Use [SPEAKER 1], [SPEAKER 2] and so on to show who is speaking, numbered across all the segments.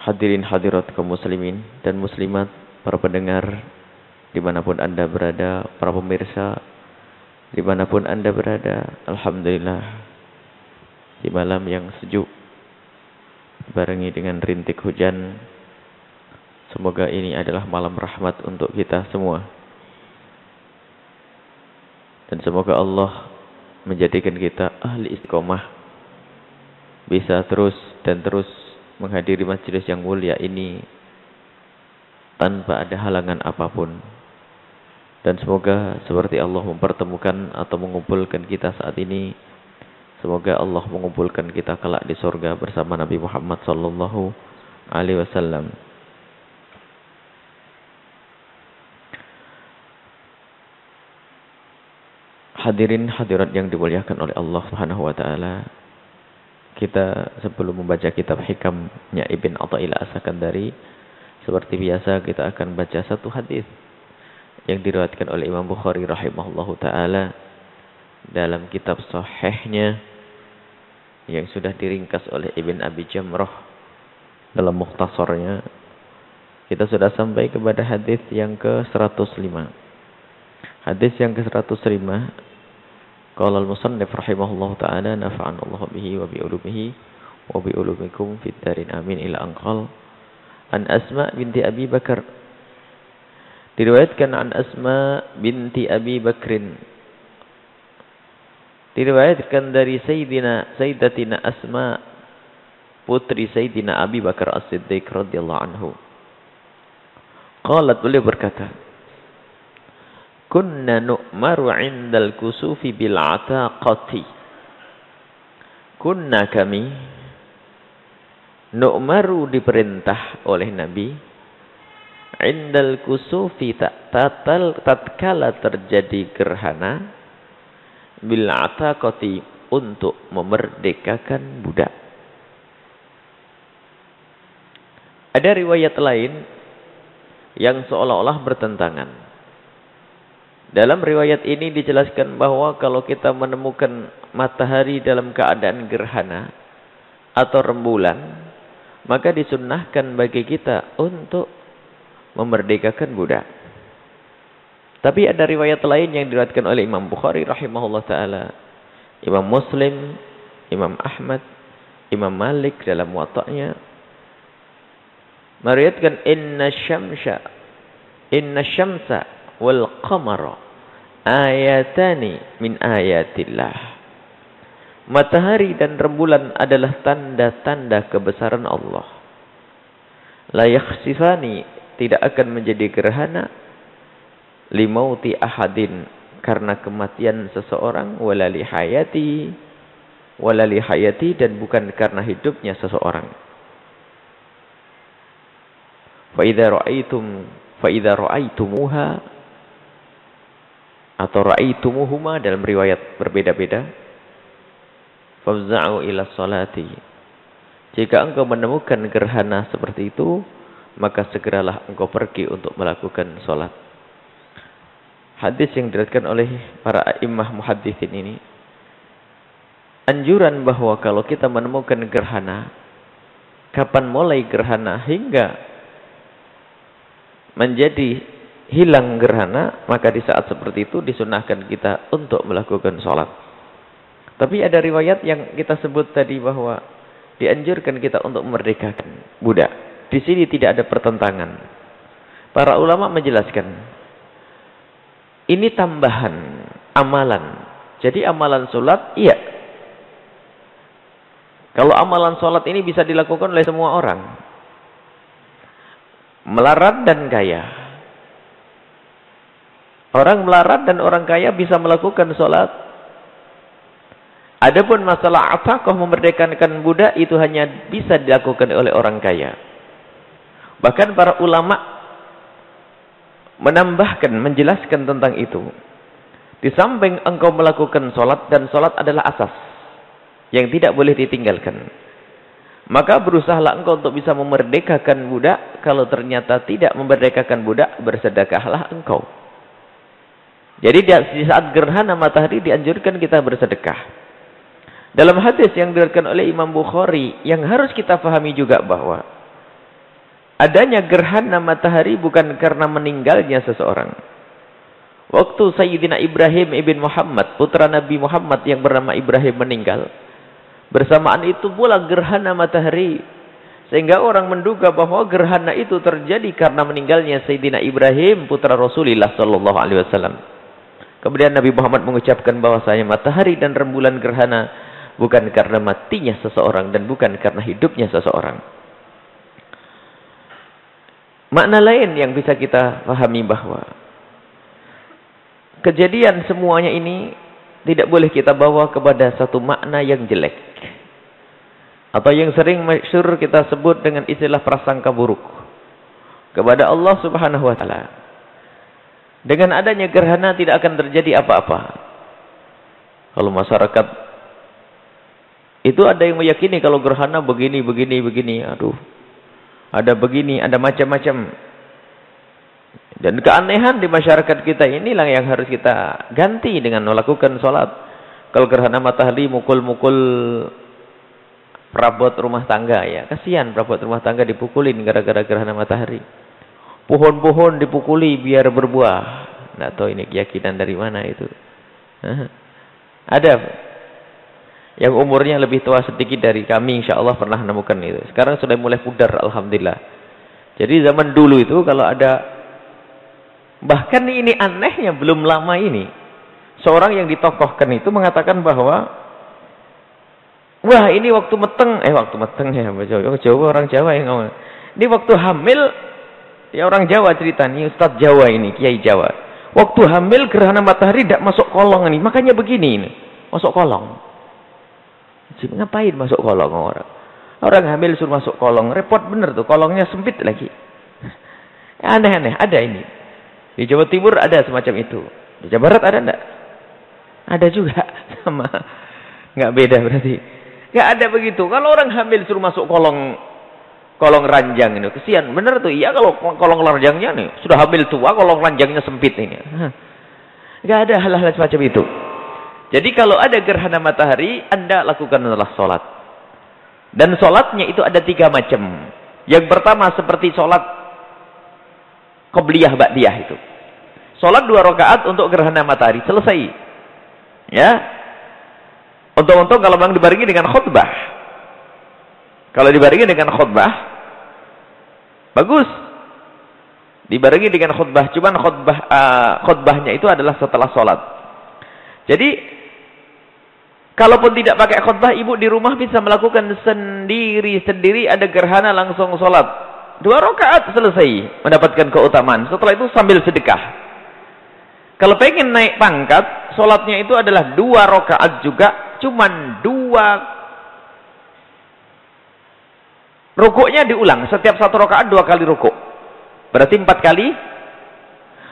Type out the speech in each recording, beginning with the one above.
[SPEAKER 1] Hadirin hadirat kaum muslimin dan muslimat, para pendengar, di mana pun anda berada, para pemirsa, di mana pun anda berada, Alhamdulillah, di malam yang sejuk, barengi dengan rintik hujan, semoga ini adalah malam rahmat untuk kita semua. Dan semoga Allah menjadikan kita ahli istiqomah, bisa terus dan terus menghadiri majelis yang mulia ini tanpa ada halangan apa pun. Dan semoga seperti Allah mempertemukan atau mengumpulkan kita saat ini, semoga Allah mengumpulkan kita kelak di surga bersama Nabi Muhammad sallallahu alaihi wasallam. Hadirin hadirat yang dimuliakan oleh Allah Subhanahu wa taala kita sebelum membaca kitab hikamnya Ibn Atta'ila As-Sakandari seperti biasa kita akan baca satu hadis yang diriwayatkan oleh Imam Bukhari rahimahullahu taala dalam kitab sahihnya yang sudah diringkas oleh Ibn Abi Jamrah dalam mukhtasarnya. Kita sudah sampai kepada hadis yang ke-105 hadis yang ke-105 Qala al-musannif rahimahullahu taala nafa'an Allah bihi wa bi wa bi fid darin amin ila anqal. An Asma binti Abi Bakar. Diriwayatkan an Asma binti Abi Bakrin. Diriwayatkan dari Sayyidina Sayyidatina Asma putri Sayyidina Abi Bakar As-Siddiq radhiyallahu anhu. Qalat beliau berkata kunna nu'maru 'indal kusufi bil 'ataqati. Kunna kami nu'maru diperintah oleh nabi 'indal kusufi tatal tatkala terjadi gerhana bil 'ataqati untuk memerdekakan budak. Ada riwayat lain yang seolah-olah bertentangan dalam riwayat ini dijelaskan bahwa kalau kita menemukan matahari dalam keadaan gerhana atau rembulan, maka disunnahkan bagi kita untuk memerdekakan budak. Tapi ada riwayat lain yang diriwayatkan oleh Imam Bukhari rahimahullah taala, Imam Muslim, Imam Ahmad, Imam Malik dalam wataknya meriwayatkan inna syamsa inna syamsa wal qamara ayatani min ayatillah. Matahari dan rembulan adalah tanda-tanda kebesaran Allah. La yakhsifani tidak akan menjadi gerhana limauti ahadin karena kematian seseorang walali hayati walali hayati dan bukan karena hidupnya seseorang. Fa idza ra'aitum fa ra'aitumuha atau ra'aitumuhuma dalam riwayat berbeda-beda. Fafza'u ila salati. Jika engkau menemukan gerhana seperti itu maka segeralah engkau pergi untuk melakukan salat. Hadis yang diriwayatkan oleh para imam muhaddisin ini anjuran bahwa kalau kita menemukan gerhana kapan mulai gerhana hingga menjadi hilang gerhana, maka di saat seperti itu disunahkan kita untuk melakukan sholat. Tapi ada riwayat yang kita sebut tadi bahwa dianjurkan kita untuk memerdekakan budak. Di sini tidak ada pertentangan. Para ulama menjelaskan, ini tambahan amalan. Jadi amalan sholat, iya. Kalau amalan sholat ini bisa dilakukan oleh semua orang. Melarat dan kaya Orang melarat dan orang kaya bisa melakukan sholat. Adapun masalah apakah memerdekakan budak itu hanya bisa dilakukan oleh orang kaya. Bahkan para ulama menambahkan, menjelaskan tentang itu. Di samping engkau melakukan sholat dan sholat adalah asas yang tidak boleh ditinggalkan. Maka berusahalah engkau untuk bisa memerdekakan budak. Kalau ternyata tidak memerdekakan budak, bersedekahlah engkau. Jadi di saat gerhana matahari dianjurkan kita bersedekah. Dalam hadis yang diriwayatkan oleh Imam Bukhari yang harus kita pahami juga bahwa adanya gerhana matahari bukan karena meninggalnya seseorang. Waktu Sayyidina Ibrahim ibn Muhammad, putra Nabi Muhammad yang bernama Ibrahim meninggal. Bersamaan itu pula gerhana matahari. Sehingga orang menduga bahwa gerhana itu terjadi karena meninggalnya Sayyidina Ibrahim, putra Rasulullah sallallahu alaihi wasallam. Kemudian Nabi Muhammad mengucapkan bahwasanya matahari dan rembulan gerhana bukan karena matinya seseorang dan bukan karena hidupnya seseorang. Makna lain yang bisa kita pahami bahwa kejadian semuanya ini tidak boleh kita bawa kepada satu makna yang jelek. Atau yang sering masyur kita sebut dengan istilah prasangka buruk. Kepada Allah subhanahu wa ta'ala. Dengan adanya gerhana tidak akan terjadi apa-apa. Kalau masyarakat itu ada yang meyakini kalau gerhana begini, begini, begini. Aduh. Ada begini, ada macam-macam. Dan keanehan di masyarakat kita inilah yang harus kita ganti dengan melakukan sholat. Kalau gerhana matahari mukul-mukul perabot rumah tangga ya. Kasihan perabot rumah tangga dipukulin gara-gara gerhana matahari. Pohon-pohon dipukuli biar berbuah. Tidak tahu ini keyakinan dari mana itu. Ada yang umurnya lebih tua sedikit dari kami insya Allah pernah menemukan itu. Sekarang sudah mulai pudar Alhamdulillah. Jadi zaman dulu itu kalau ada bahkan ini anehnya belum lama ini. Seorang yang ditokohkan itu mengatakan bahwa wah ini waktu meteng, eh waktu meteng ya Jawa, Jawa orang Jawa yang ngomong. Ini waktu hamil Ya orang Jawa cerita nih, Ustaz Jawa ini, Kiai Jawa. Waktu hamil gerhana matahari tidak masuk kolong ini, makanya begini ini, masuk kolong. Jadi, ngapain masuk kolong orang? Orang hamil suruh masuk kolong, repot bener tuh, kolongnya sempit lagi. Aneh-aneh, ada ini. Di Jawa Timur ada semacam itu. Di Jawa Barat ada enggak? Ada juga, sama. Enggak beda berarti. Enggak ada begitu. Kalau orang hamil suruh masuk kolong kolong ranjang ini. Kesian, benar tuh. Iya kalau kolong ranjangnya nih sudah hamil tua, kolong ranjangnya sempit ini. Enggak ada hal-hal semacam itu. Jadi kalau ada gerhana matahari, Anda lakukan adalah sholat. Dan sholatnya itu ada tiga macam. Yang pertama seperti sholat Qobliyah Ba'diyah itu. Sholat dua rakaat untuk gerhana matahari. Selesai. Ya. Untung-untung kalau memang dibarengi dengan khutbah. Kalau dibarengi dengan khutbah, Bagus. Dibarengi dengan khutbah. Cuman khutbah uh, khutbahnya itu adalah setelah sholat. Jadi, kalaupun tidak pakai khutbah, ibu di rumah bisa melakukan sendiri-sendiri ada gerhana langsung sholat. Dua rakaat selesai mendapatkan keutamaan. Setelah itu sambil sedekah. Kalau pengen naik pangkat, sholatnya itu adalah dua rakaat juga, cuman dua Rukuknya diulang. Setiap satu rakaat dua kali rukuk. Berarti empat kali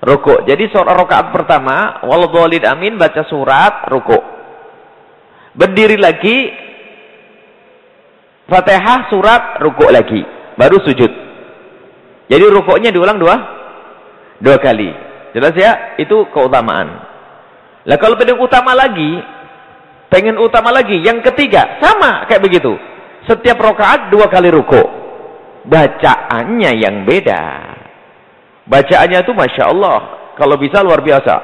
[SPEAKER 1] rukuk. Jadi surat rakaat pertama, waladhalid amin, baca surat, rukuk. Berdiri lagi, fatihah, surat, rukuk lagi. Baru sujud. Jadi rukuknya diulang dua, dua kali. Jelas ya? Itu keutamaan. Lah kalau pengen utama lagi, pengen utama lagi, yang ketiga, sama kayak begitu. Setiap rokaat dua kali ruku. Bacaannya yang beda. Bacaannya itu Masya Allah. Kalau bisa luar biasa.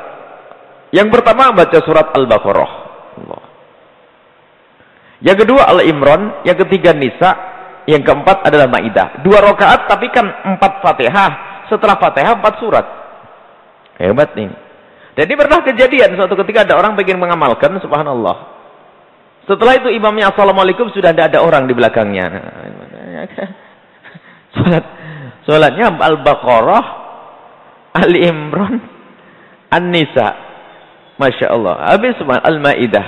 [SPEAKER 1] Yang pertama baca surat Al-Baqarah. Yang kedua Al-Imran. Yang ketiga Nisa. Yang keempat adalah Ma'idah. Dua rokaat tapi kan empat fatihah. Setelah fatihah empat surat. Hebat nih. Jadi pernah kejadian suatu ketika ada orang ingin mengamalkan subhanallah. Setelah itu imamnya assalamualaikum sudah tidak ada orang di belakangnya. Salat salatnya Al-Baqarah, Ali Imran, An-Nisa. Masya Allah. Habis Al-Ma'idah.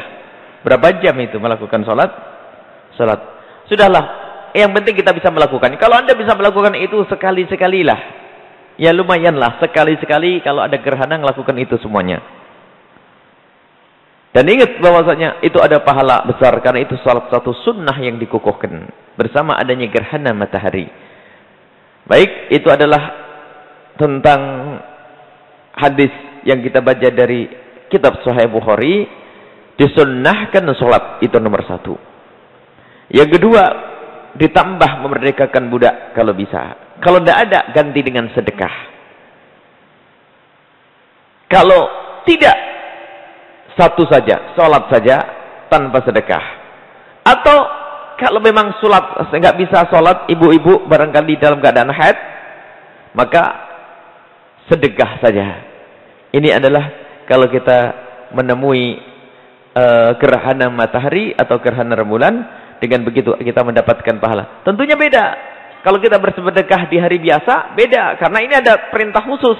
[SPEAKER 1] Berapa jam itu melakukan salat? Salat. Sudahlah. Yang penting kita bisa melakukan. Kalau anda bisa melakukan itu sekali-sekalilah. Ya lumayanlah. Sekali-sekali kalau ada gerhana melakukan itu semuanya. Dan ingat bahwasanya itu ada pahala besar karena itu salah satu sunnah yang dikukuhkan bersama adanya gerhana matahari. Baik, itu adalah tentang hadis yang kita baca dari kitab Sahih Bukhari disunnahkan sholat itu nomor satu. Yang kedua Ditambah memerdekakan budak kalau bisa. Kalau tidak ada, ganti dengan sedekah. Kalau tidak, satu saja, sholat saja tanpa sedekah. Atau kalau memang sholat, nggak bisa sholat, ibu-ibu barangkali dalam keadaan haid, maka sedekah saja. Ini adalah kalau kita menemui uh, gerhana matahari atau gerhana rembulan, dengan begitu kita mendapatkan pahala. Tentunya beda. Kalau kita bersedekah di hari biasa, beda. Karena ini ada perintah khusus.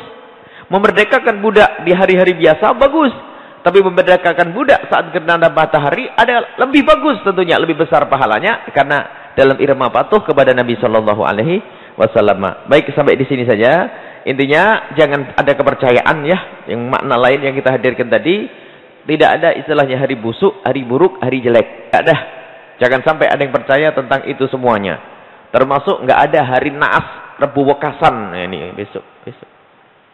[SPEAKER 1] Memerdekakan budak di hari-hari biasa, bagus. Tapi memerdekakan budak saat gerhana matahari, ada lebih bagus tentunya. Lebih besar pahalanya. Karena dalam irama patuh kepada Nabi Shallallahu Alaihi Wasallam. Baik, sampai di sini saja. Intinya, jangan ada kepercayaan ya. Yang makna lain yang kita hadirkan tadi. Tidak ada istilahnya hari busuk, hari buruk, hari jelek. Tidak ada. Jangan sampai ada yang percaya tentang itu semuanya. Termasuk nggak ada hari naas Rebu Wekasan nah, ini besok besok.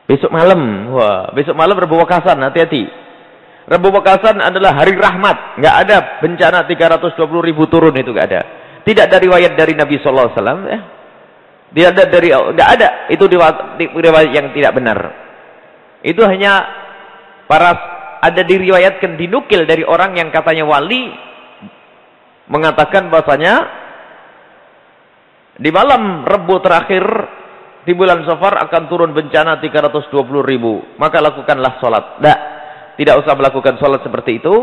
[SPEAKER 1] Besok malam. Wah, besok malam Rebu Wekasan, hati-hati. Rebu Wekasan adalah hari rahmat. nggak ada bencana 320 ribu turun itu nggak ada. Tidak dari riwayat dari Nabi sallallahu alaihi wasallam ya. Tidak ada dari nggak ada itu riwayat yang tidak benar. Itu hanya para ada diriwayatkan dinukil dari orang yang katanya wali mengatakan bahasanya di malam Rebu terakhir di bulan Safar akan turun bencana 320 ribu. Maka lakukanlah sholat. Tidak, tidak usah melakukan sholat seperti itu.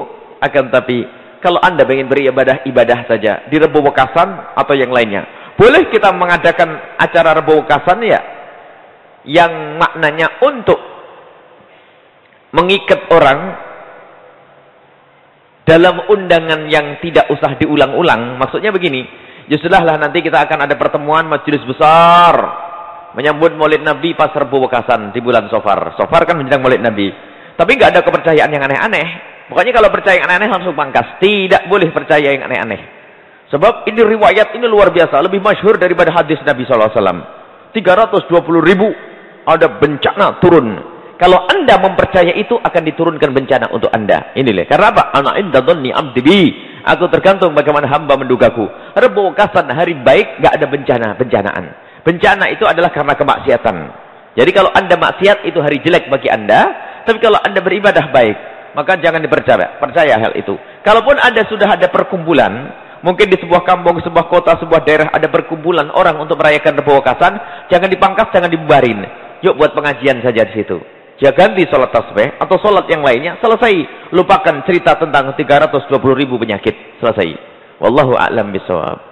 [SPEAKER 1] Akan tapi kalau anda ingin beribadah ibadah saja di Rebu Wekasan atau yang lainnya, boleh kita mengadakan acara Rebu Wekasan ya, yang maknanya untuk mengikat orang dalam undangan yang tidak usah diulang-ulang. Maksudnya begini, justru lah nanti kita akan ada pertemuan majelis besar menyambut Maulid Nabi pas Rebu Wekasan di bulan Sofar. Sofar kan menjelang Maulid Nabi. Tapi nggak ada kepercayaan yang aneh-aneh. Pokoknya kalau percaya yang aneh-aneh langsung pangkas. Tidak boleh percaya yang aneh-aneh. Sebab ini riwayat ini luar biasa, lebih masyhur daripada hadis Nabi SAW. 320 ribu ada bencana turun kalau anda mempercaya itu akan diturunkan bencana untuk anda. Inilah. Karena apa? Anak inda dhanni abdi bi. Aku tergantung bagaimana hamba mendugaku. Rebu kasan hari baik gak ada bencana, bencanaan. Bencana itu adalah karena kemaksiatan. Jadi kalau anda maksiat itu hari jelek bagi anda. Tapi kalau anda beribadah baik, maka jangan dipercaya. Percaya hal itu. Kalaupun anda sudah ada perkumpulan, mungkin di sebuah kampung, sebuah kota, sebuah daerah ada perkumpulan orang untuk merayakan Rebu Kasan, jangan dipangkas, jangan dibubarin. Yuk buat pengajian saja di situ. Ya ganti sholat tasbih atau sholat yang lainnya. Selesai. Lupakan cerita tentang 320 ribu penyakit. Selesai. Wallahu a'lam bisawab.